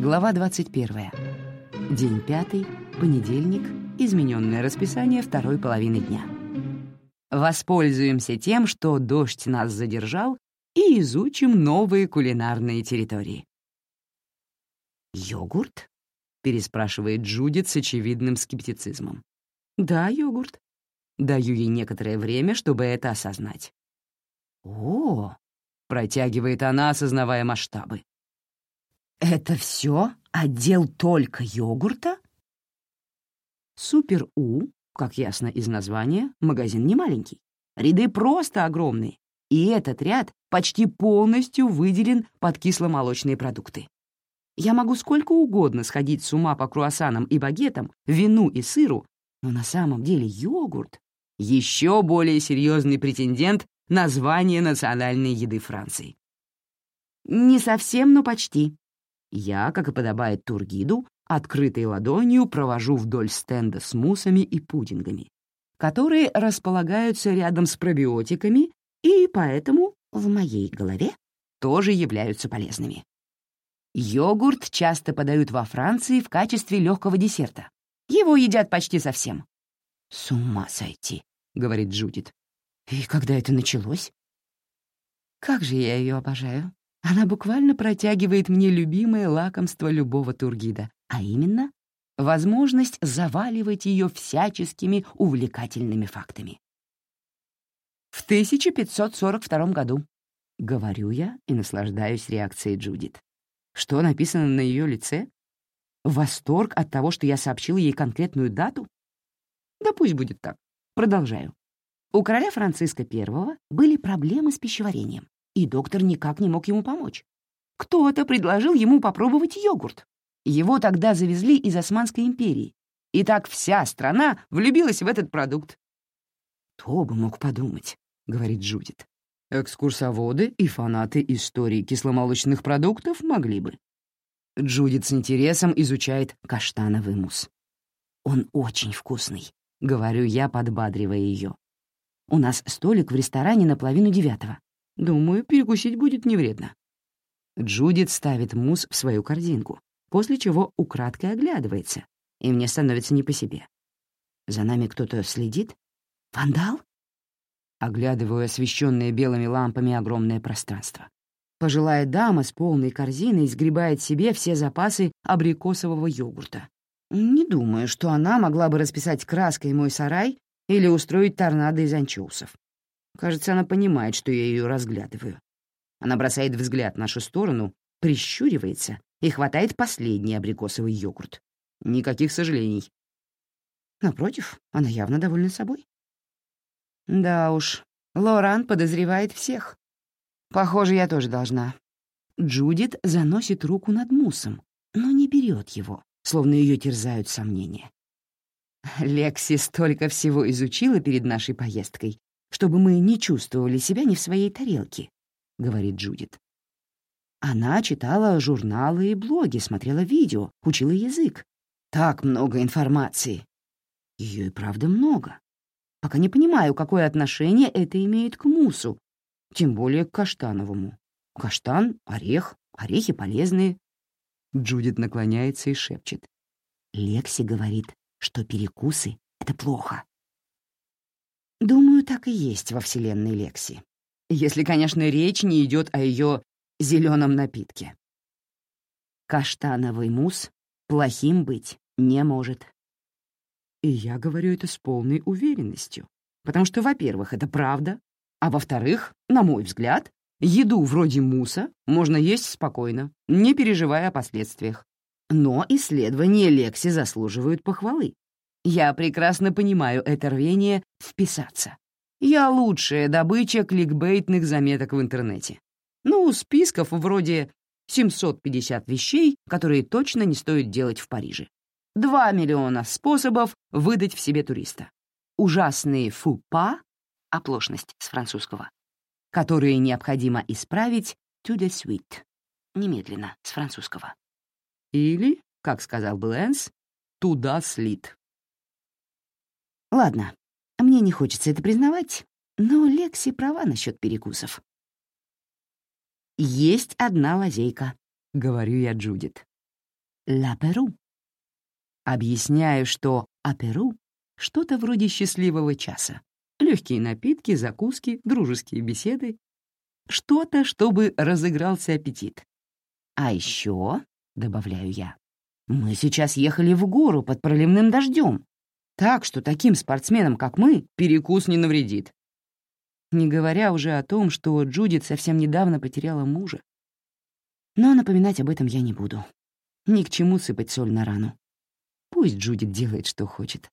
Глава 21. День пятый, понедельник, измененное расписание второй половины дня. Воспользуемся тем, что дождь нас задержал, и изучим новые кулинарные территории. «Йогурт?» — переспрашивает Джудит с очевидным скептицизмом. «Да, йогурт. Даю ей некоторое время, чтобы это осознать». «О!» — протягивает она, осознавая масштабы. «Это все отдел только йогурта?» Супер-У, как ясно из названия, магазин не маленький. Ряды просто огромные, и этот ряд почти полностью выделен под кисломолочные продукты. Я могу сколько угодно сходить с ума по круассанам и багетам, вину и сыру, но на самом деле йогурт — еще более серьезный претендент на звание национальной еды Франции. Не совсем, но почти. Я, как и подобает тургиду, открытой ладонью провожу вдоль стенда с муссами и пудингами, которые располагаются рядом с пробиотиками и поэтому в моей голове тоже являются полезными. Йогурт часто подают во Франции в качестве легкого десерта. Его едят почти совсем. «С ума сойти», — говорит Джудит. «И когда это началось?» «Как же я ее обожаю. Она буквально протягивает мне любимое лакомство любого тургида, а именно возможность заваливать ее всяческими увлекательными фактами. В 1542 году, говорю я и наслаждаюсь реакцией Джудит. Что написано на ее лице? Восторг от того, что я сообщил ей конкретную дату? Да пусть будет так. Продолжаю. У короля Франциска I были проблемы с пищеварением, и доктор никак не мог ему помочь. Кто-то предложил ему попробовать йогурт. Его тогда завезли из Османской империи, и так вся страна влюбилась в этот продукт. «Кто бы мог подумать», — говорит Джудит. Экскурсоводы и фанаты истории кисломолочных продуктов могли бы. Джудит с интересом изучает каштановый мусс. «Он очень вкусный», — говорю я, подбадривая ее. «У нас столик в ресторане на половину девятого. Думаю, перекусить будет не вредно». Джудит ставит мусс в свою корзинку, после чего украдкой оглядывается, и мне становится не по себе. За нами кто-то следит? Вандал? Оглядываю освещенное белыми лампами огромное пространство. Пожилая дама с полной корзиной сгребает себе все запасы абрикосового йогурта. Не думаю, что она могла бы расписать краской мой сарай или устроить торнадо из анчоусов. Кажется, она понимает, что я ее разглядываю. Она бросает взгляд в нашу сторону, прищуривается и хватает последний абрикосовый йогурт. Никаких сожалений. Напротив, она явно довольна собой. Да уж, Лоран подозревает всех. Похоже, я тоже должна. Джудит заносит руку над муссом, но не берет его, словно ее терзают сомнения. Лекси столько всего изучила перед нашей поездкой, чтобы мы не чувствовали себя не в своей тарелке, — говорит Джудит. Она читала журналы и блоги, смотрела видео, учила язык. Так много информации. Ее и правда много пока не понимаю, какое отношение это имеет к мусу, тем более к каштановому. Каштан — орех, орехи полезные. Джудит наклоняется и шепчет. Лекси говорит, что перекусы — это плохо. Думаю, так и есть во вселенной Лекси. Если, конечно, речь не идет о ее зеленом напитке. Каштановый мусс плохим быть не может. И я говорю это с полной уверенностью, потому что, во-первых, это правда, а во-вторых, на мой взгляд, еду вроде муса можно есть спокойно, не переживая о последствиях. Но исследования Лекси заслуживают похвалы. Я прекрасно понимаю это рвение вписаться. Я лучшая добыча кликбейтных заметок в интернете. Ну, списков вроде 750 вещей, которые точно не стоит делать в Париже. Два миллиона способов выдать в себе туриста. Ужасные фупа, оплошность с французского, которые необходимо исправить to the suite, немедленно, с французского. Или, как сказал Бленс, туда слит. Ладно, мне не хочется это признавать, но Лекси права насчет перекусов. «Есть одна лазейка», — говорю я Джудит. «Ла Перу». Объясняю, что «Аперу» — что-то вроде счастливого часа. Легкие напитки, закуски, дружеские беседы. Что-то, чтобы разыгрался аппетит. А еще, — добавляю я, — мы сейчас ехали в гору под проливным дождем, так что таким спортсменам, как мы, перекус не навредит. Не говоря уже о том, что Джудит совсем недавно потеряла мужа. Но напоминать об этом я не буду. Ни к чему сыпать соль на рану. Пусть Джудит делает, что хочет.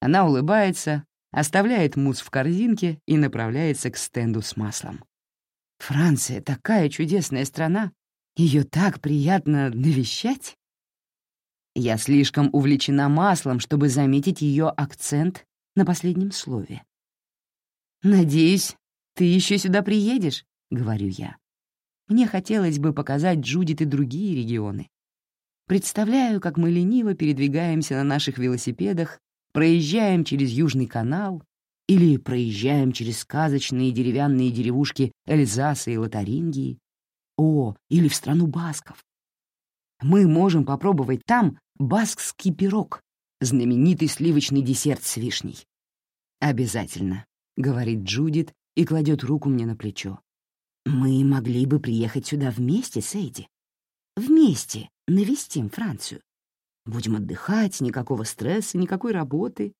Она улыбается, оставляет мусс в корзинке и направляется к стенду с маслом. Франция — такая чудесная страна. Ее так приятно навещать. Я слишком увлечена маслом, чтобы заметить ее акцент на последнем слове. «Надеюсь, ты еще сюда приедешь», — говорю я. Мне хотелось бы показать Джудит и другие регионы. Представляю, как мы лениво передвигаемся на наших велосипедах, проезжаем через Южный канал или проезжаем через сказочные деревянные деревушки Эльзаса и Лотарингии. О, или в страну басков. Мы можем попробовать там баскский пирог, знаменитый сливочный десерт с вишней. «Обязательно», — говорит Джудит и кладет руку мне на плечо. «Мы могли бы приехать сюда вместе, Сейди. Вместе навестим Францию. Будем отдыхать, никакого стресса, никакой работы.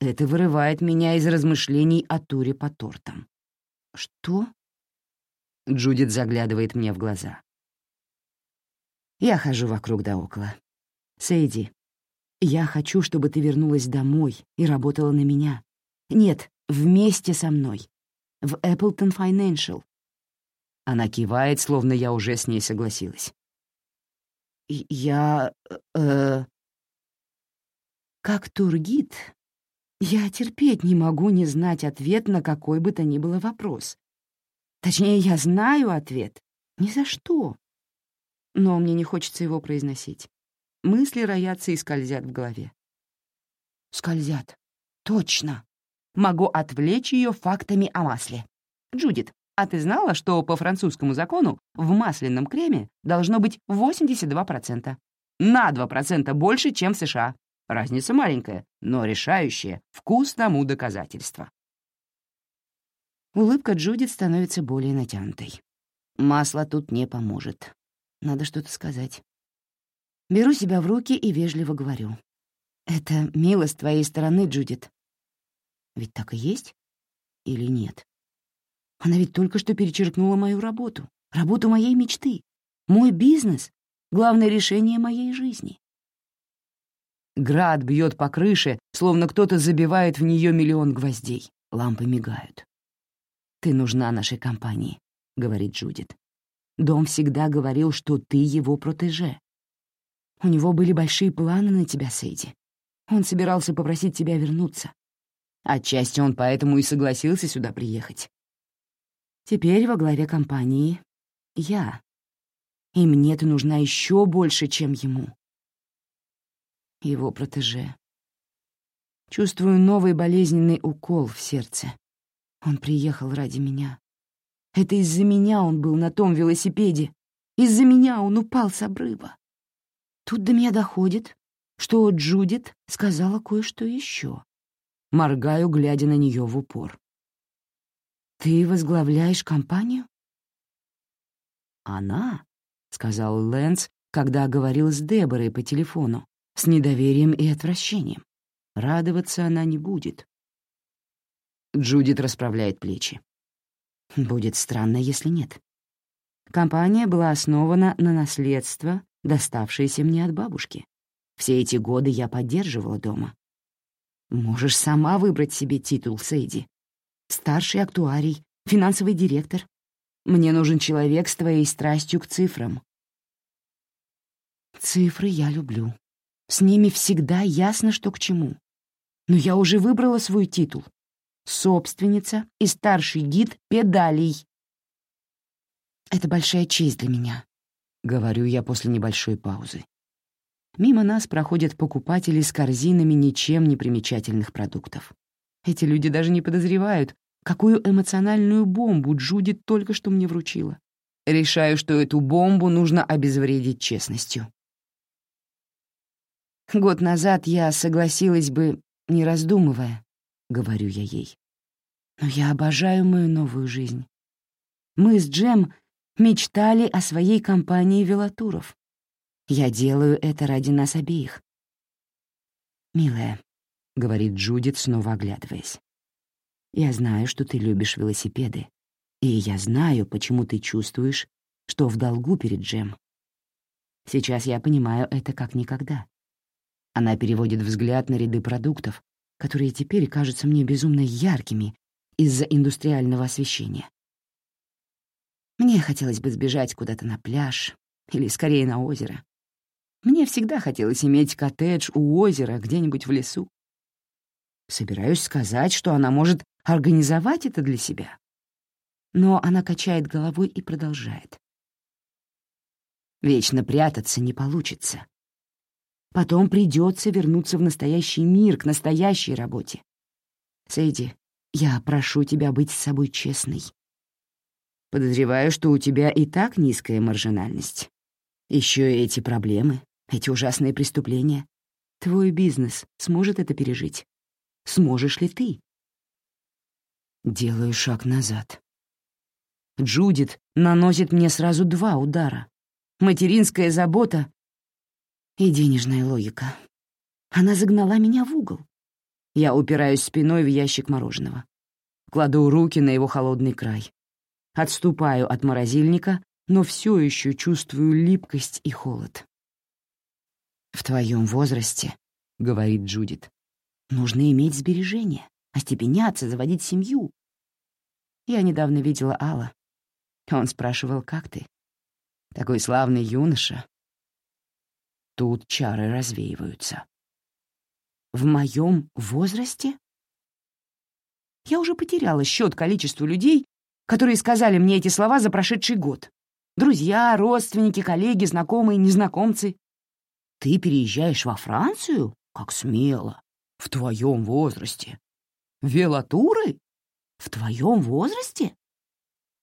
Это вырывает меня из размышлений о туре по тортам. Что? Джудит заглядывает мне в глаза. Я хожу вокруг да около. Сейди, я хочу, чтобы ты вернулась домой и работала на меня. Нет, вместе со мной. В Appleton Financial. Она кивает, словно я уже с ней согласилась. Я... Э, как тургид, я терпеть не могу не знать ответ на какой бы то ни было вопрос. Точнее, я знаю ответ. Ни за что. Но мне не хочется его произносить. Мысли роятся и скользят в голове. Скользят. Точно. Могу отвлечь ее фактами о масле. Джудит, а ты знала, что по французскому закону в масляном креме должно быть 82%? На 2% больше, чем в США. Разница маленькая, но решающая. Вкус тому доказательство. Улыбка Джудит становится более натянутой. Масло тут не поможет. Надо что-то сказать. Беру себя в руки и вежливо говорю. «Это мило с твоей стороны, Джудит». Ведь так и есть? Или нет? Она ведь только что перечеркнула мою работу, работу моей мечты, мой бизнес, главное решение моей жизни. Град бьет по крыше, словно кто-то забивает в нее миллион гвоздей. Лампы мигают. «Ты нужна нашей компании», — говорит Джудит. «Дом всегда говорил, что ты его протеже. У него были большие планы на тебя, Сейди. Он собирался попросить тебя вернуться. Отчасти он поэтому и согласился сюда приехать. Теперь во главе компании я. И мне ты нужна еще больше, чем ему. Его протеже. Чувствую новый болезненный укол в сердце. Он приехал ради меня. Это из-за меня он был на том велосипеде. Из-за меня он упал с обрыва. Тут до меня доходит, что Джудит сказала кое-что еще. Моргаю, глядя на нее в упор. «Ты возглавляешь компанию?» «Она», — сказал Лэнс, когда говорил с Деборой по телефону, с недоверием и отвращением. Радоваться она не будет. Джудит расправляет плечи. Будет странно, если нет. Компания была основана на наследство, доставшееся мне от бабушки. Все эти годы я поддерживала дома. Можешь сама выбрать себе титул, Сейди старший актуарий, финансовый директор. Мне нужен человек с твоей страстью к цифрам. Цифры я люблю. С ними всегда ясно, что к чему. Но я уже выбрала свой титул. Собственница и старший гид педалей. Это большая честь для меня, — говорю я после небольшой паузы. Мимо нас проходят покупатели с корзинами ничем не примечательных продуктов. Эти люди даже не подозревают, какую эмоциональную бомбу Джудит только что мне вручила. Решаю, что эту бомбу нужно обезвредить честностью. Год назад я согласилась бы, не раздумывая, — говорю я ей. Но я обожаю мою новую жизнь. Мы с Джем мечтали о своей компании велотуров. Я делаю это ради нас обеих. «Милая», — говорит Джудит, снова оглядываясь, «я знаю, что ты любишь велосипеды, и я знаю, почему ты чувствуешь, что в долгу перед Джем. Сейчас я понимаю это как никогда. Она переводит взгляд на ряды продуктов, которые теперь кажутся мне безумно яркими из-за индустриального освещения. Мне хотелось бы сбежать куда-то на пляж или скорее на озеро. Мне всегда хотелось иметь коттедж у озера где-нибудь в лесу. Собираюсь сказать, что она может организовать это для себя. Но она качает головой и продолжает. Вечно прятаться не получится. Потом придется вернуться в настоящий мир, к настоящей работе. Сэйди, я прошу тебя быть с собой честной. Подозреваю, что у тебя и так низкая маржинальность. Еще и эти проблемы, эти ужасные преступления. Твой бизнес сможет это пережить? Сможешь ли ты? Делаю шаг назад. Джудит наносит мне сразу два удара. Материнская забота и денежная логика. Она загнала меня в угол. Я упираюсь спиной в ящик мороженого. Кладу руки на его холодный край. Отступаю от морозильника, но все еще чувствую липкость и холод. «В твоем возрасте», — говорит Джудит, — «нужно иметь сбережения, остепеняться, заводить семью». Я недавно видела Алла. Он спрашивал, как ты? Такой славный юноша, Тут чары развеиваются. В моем возрасте? Я уже потеряла счет количеству людей, которые сказали мне эти слова за прошедший год. Друзья, родственники, коллеги, знакомые, незнакомцы. Ты переезжаешь во Францию? Как смело. В твоем возрасте. Велотуры? В твоем возрасте?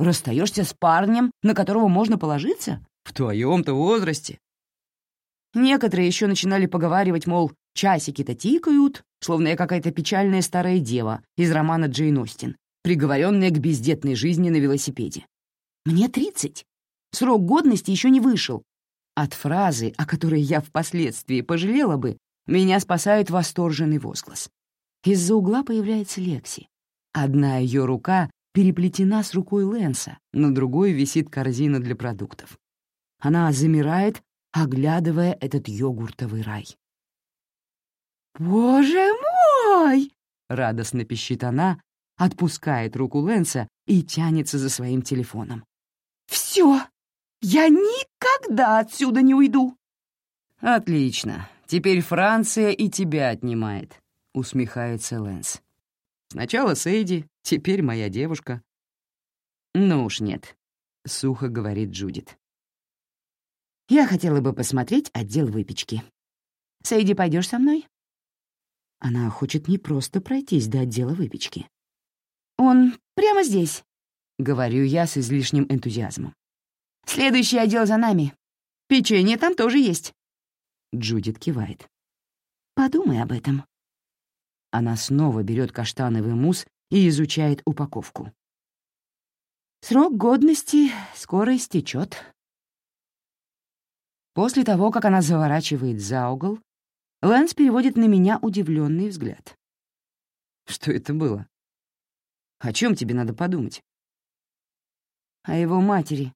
Расстаешься с парнем, на которого можно положиться? В твоем-то возрасте? Некоторые еще начинали поговаривать, мол, часики-то тикают, словно я какая-то печальная старая дева из романа Джейн Остин, приговоренная к бездетной жизни на велосипеде. Мне тридцать. Срок годности еще не вышел. От фразы, о которой я впоследствии пожалела бы, меня спасает восторженный возглас. Из-за угла появляется Лекси. Одна ее рука переплетена с рукой Лэнса, на другой висит корзина для продуктов. Она замирает, оглядывая этот йогуртовый рай. «Боже мой!» — радостно пищит она, отпускает руку Лэнса и тянется за своим телефоном. «Все! Я никогда отсюда не уйду!» «Отлично. Теперь Франция и тебя отнимает», — усмехается Лэнс. «Сначала Сейди, теперь моя девушка». «Ну уж нет», — сухо говорит Джудит. Я хотела бы посмотреть отдел выпечки. Сейди, пойдешь со мной? Она хочет не просто пройтись до отдела выпечки. Он прямо здесь, — говорю я с излишним энтузиазмом. Следующий отдел за нами. Печенье там тоже есть. Джудит кивает. Подумай об этом. Она снова берет каштановый мусс и изучает упаковку. Срок годности скоро истечет. После того, как она заворачивает за угол, Лэнс переводит на меня удивленный взгляд. Что это было? О чем тебе надо подумать? О его матери,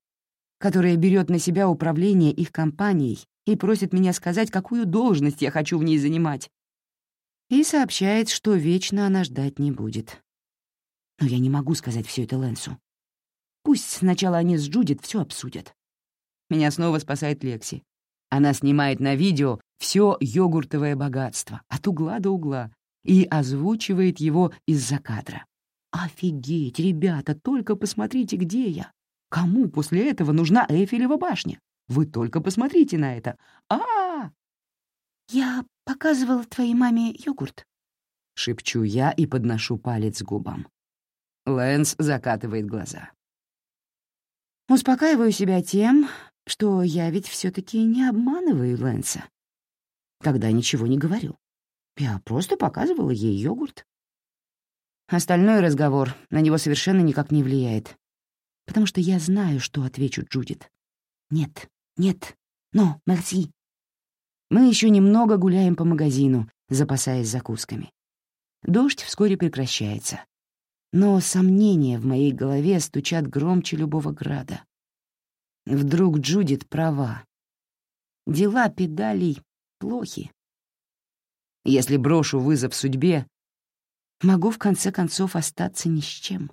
которая берет на себя управление их компанией и просит меня сказать, какую должность я хочу в ней занимать. И сообщает, что вечно она ждать не будет. Но я не могу сказать все это Лэнсу. Пусть сначала они с Джудит все обсудят. Меня снова спасает Лекси. Она снимает на видео все йогуртовое богатство от угла до угла и озвучивает его из-за кадра. «Офигеть, ребята, только посмотрите, где я! Кому после этого нужна Эйфелева башня? Вы только посмотрите на это! а, -а, -а «Я показывала твоей маме йогурт», — шепчу я и подношу палец к губам. Лэнс закатывает глаза. Успокаиваю себя тем, что я ведь все таки не обманываю Лэнса. когда ничего не говорю. Я просто показывала ей йогурт. Остальной разговор на него совершенно никак не влияет, потому что я знаю, что отвечу Джудит. Нет, нет, но, мерси. Мы еще немного гуляем по магазину, запасаясь закусками. Дождь вскоре прекращается. Но сомнения в моей голове стучат громче любого града. Вдруг Джудит права. Дела педалей плохи. Если брошу вызов судьбе, могу в конце концов остаться ни с чем.